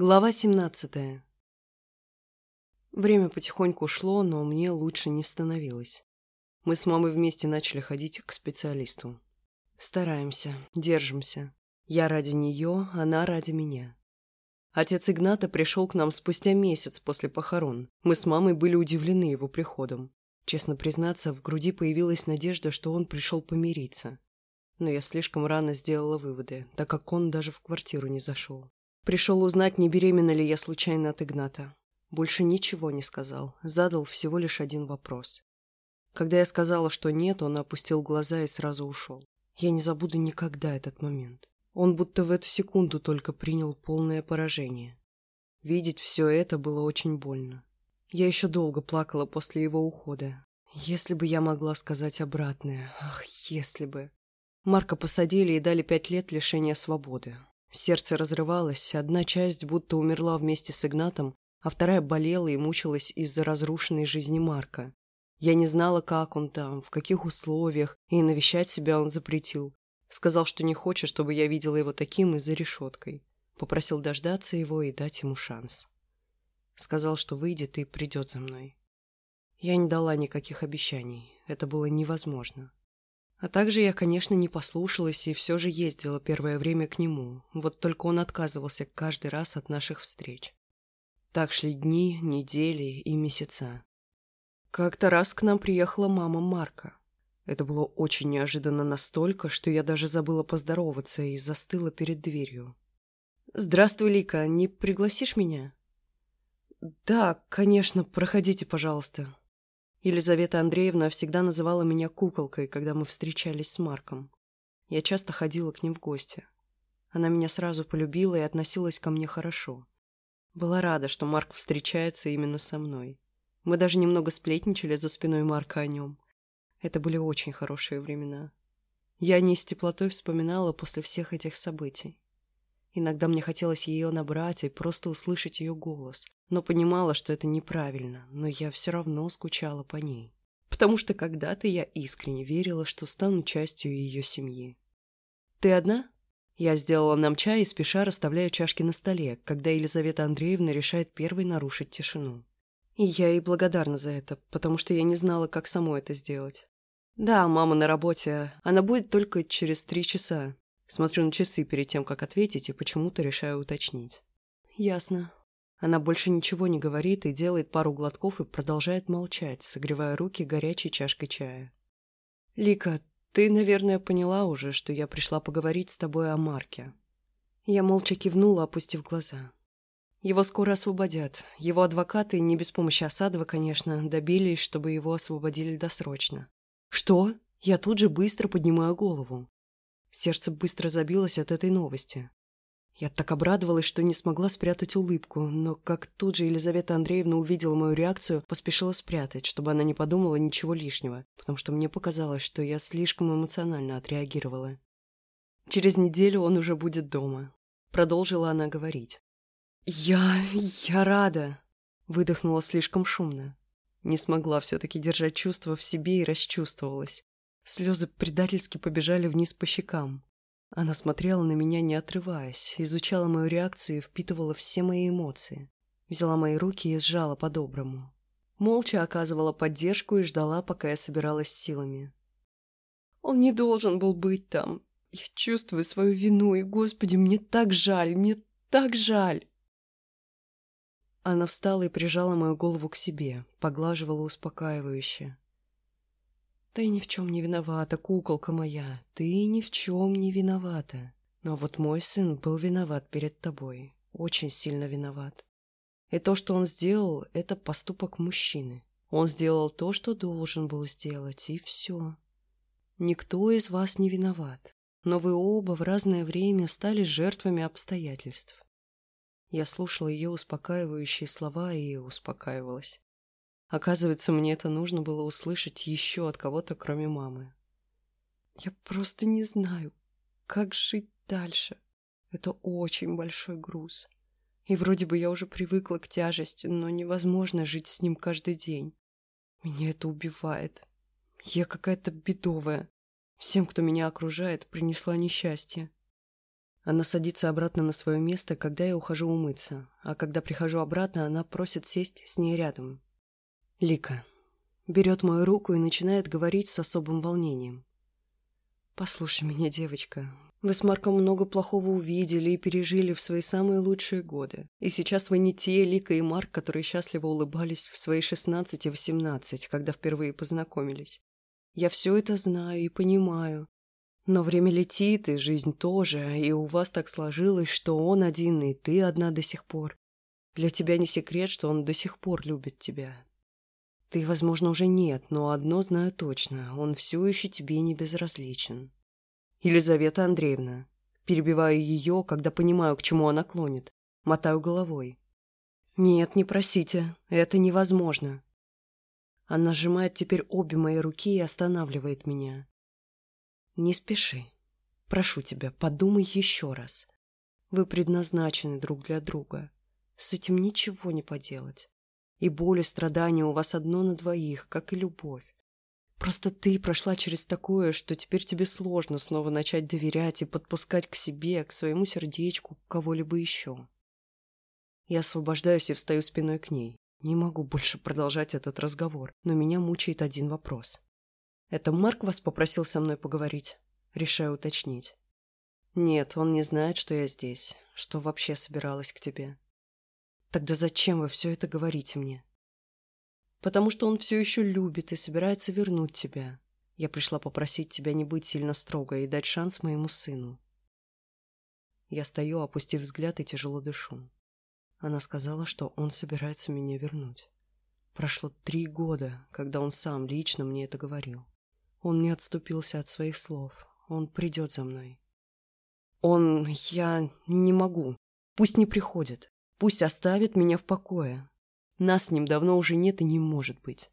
Глава 17 Время потихоньку шло, но мне лучше не становилось. Мы с мамой вместе начали ходить к специалисту. Стараемся, держимся. Я ради нее, она ради меня. Отец Игната пришел к нам спустя месяц после похорон. Мы с мамой были удивлены его приходом. Честно признаться, в груди появилась надежда, что он пришел помириться. Но я слишком рано сделала выводы, так как он даже в квартиру не зашел. Пришел узнать, не беременна ли я случайно от Игната. Больше ничего не сказал, задал всего лишь один вопрос. Когда я сказала, что нет, он опустил глаза и сразу ушел. Я не забуду никогда этот момент. Он будто в эту секунду только принял полное поражение. Видеть все это было очень больно. Я еще долго плакала после его ухода. Если бы я могла сказать обратное. Ах, если бы. Марка посадили и дали пять лет лишения свободы. Сердце разрывалось, одна часть будто умерла вместе с Игнатом, а вторая болела и мучилась из-за разрушенной жизни Марка. Я не знала, как он там, в каких условиях, и навещать себя он запретил. Сказал, что не хочет, чтобы я видела его таким и за решеткой. Попросил дождаться его и дать ему шанс. Сказал, что выйдет и придет за мной. Я не дала никаких обещаний. Это было невозможно. А также я, конечно, не послушалась и все же ездила первое время к нему, вот только он отказывался каждый раз от наших встреч. Так шли дни, недели и месяца. Как-то раз к нам приехала мама Марка. Это было очень неожиданно настолько, что я даже забыла поздороваться и застыла перед дверью. «Здравствуй, Лика, не пригласишь меня?» «Да, конечно, проходите, пожалуйста», Елизавета Андреевна всегда называла меня куколкой, когда мы встречались с Марком. Я часто ходила к ним в гости. Она меня сразу полюбила и относилась ко мне хорошо. Была рада, что Марк встречается именно со мной. Мы даже немного сплетничали за спиной Марка о нем. Это были очень хорошие времена. Я не с теплотой вспоминала после всех этих событий. Иногда мне хотелось ее набрать и просто услышать ее голос, но понимала, что это неправильно, но я все равно скучала по ней. Потому что когда-то я искренне верила, что стану частью ее семьи. «Ты одна?» Я сделала нам чай и спеша расставляю чашки на столе, когда Елизавета Андреевна решает первой нарушить тишину. И я ей благодарна за это, потому что я не знала, как самой это сделать. «Да, мама на работе. Она будет только через три часа». Смотрю на часы перед тем, как ответить, и почему-то решаю уточнить. «Ясно. Она больше ничего не говорит и делает пару глотков и продолжает молчать, согревая руки горячей чашкой чая. «Лика, ты, наверное, поняла уже, что я пришла поговорить с тобой о Марке». Я молча кивнула, опустив глаза. Его скоро освободят. Его адвокаты, не без помощи Осадова, конечно, добились, чтобы его освободили досрочно. «Что?» Я тут же быстро поднимаю голову. Сердце быстро забилось от этой новости. Я так обрадовалась, что не смогла спрятать улыбку, но как тут же Елизавета Андреевна увидела мою реакцию, поспешила спрятать, чтобы она не подумала ничего лишнего, потому что мне показалось, что я слишком эмоционально отреагировала. «Через неделю он уже будет дома», — продолжила она говорить. «Я... я рада», — выдохнула слишком шумно. Не смогла все-таки держать чувства в себе и расчувствовалась. Слезы предательски побежали вниз по щекам. Она смотрела на меня, не отрываясь, изучала мою реакцию и впитывала все мои эмоции. Взяла мои руки и сжала по-доброму. Молча оказывала поддержку и ждала, пока я собиралась силами. «Он не должен был быть там. Я чувствую свою вину, и, Господи, мне так жаль, мне так жаль!» Она встала и прижала мою голову к себе, поглаживала успокаивающе. Ты ни в чем не виновата, куколка моя, ты ни в чем не виновата. Но вот мой сын был виноват перед тобой, очень сильно виноват. И то, что он сделал, это поступок мужчины. Он сделал то, что должен был сделать, и все. Никто из вас не виноват, но вы оба в разное время стали жертвами обстоятельств. Я слушала ее успокаивающие слова и успокаивалась. Оказывается, мне это нужно было услышать еще от кого-то, кроме мамы. Я просто не знаю, как жить дальше. Это очень большой груз. И вроде бы я уже привыкла к тяжести, но невозможно жить с ним каждый день. Меня это убивает. Я какая-то бедовая. Всем, кто меня окружает, принесла несчастье. Она садится обратно на свое место, когда я ухожу умыться, а когда прихожу обратно, она просит сесть с ней рядом. Лика берет мою руку и начинает говорить с особым волнением. «Послушай меня, девочка. Вы с Марком много плохого увидели и пережили в свои самые лучшие годы. И сейчас вы не те Лика и Марк, которые счастливо улыбались в свои 16 и 18, когда впервые познакомились. Я все это знаю и понимаю. Но время летит, и жизнь тоже, и у вас так сложилось, что он один, и ты одна до сих пор. Для тебя не секрет, что он до сих пор любит тебя. Ты, возможно, уже нет, но одно знаю точно, он все еще тебе не безразличен. Елизавета Андреевна. Перебиваю ее, когда понимаю, к чему она клонит. Мотаю головой. Нет, не просите, это невозможно. Она сжимает теперь обе мои руки и останавливает меня. Не спеши. Прошу тебя, подумай еще раз. Вы предназначены друг для друга. С этим ничего не поделать. И боль и страдания у вас одно на двоих, как и любовь. Просто ты прошла через такое, что теперь тебе сложно снова начать доверять и подпускать к себе, к своему сердечку, кого-либо еще. Я освобождаюсь и встаю спиной к ней. Не могу больше продолжать этот разговор, но меня мучает один вопрос. «Это Марк вас попросил со мной поговорить?» Решаю уточнить. «Нет, он не знает, что я здесь, что вообще собиралась к тебе». «Тогда зачем вы все это говорите мне?» потому что он все еще любит и собирается вернуть тебя. Я пришла попросить тебя не быть сильно строгой и дать шанс моему сыну. Я стою, опустив взгляд и тяжело дышу. Она сказала, что он собирается меня вернуть. Прошло три года, когда он сам лично мне это говорил. Он не отступился от своих слов. Он придет за мной. Он... я не могу. Пусть не приходит. Пусть оставит меня в покое. Нас с ним давно уже нет и не может быть.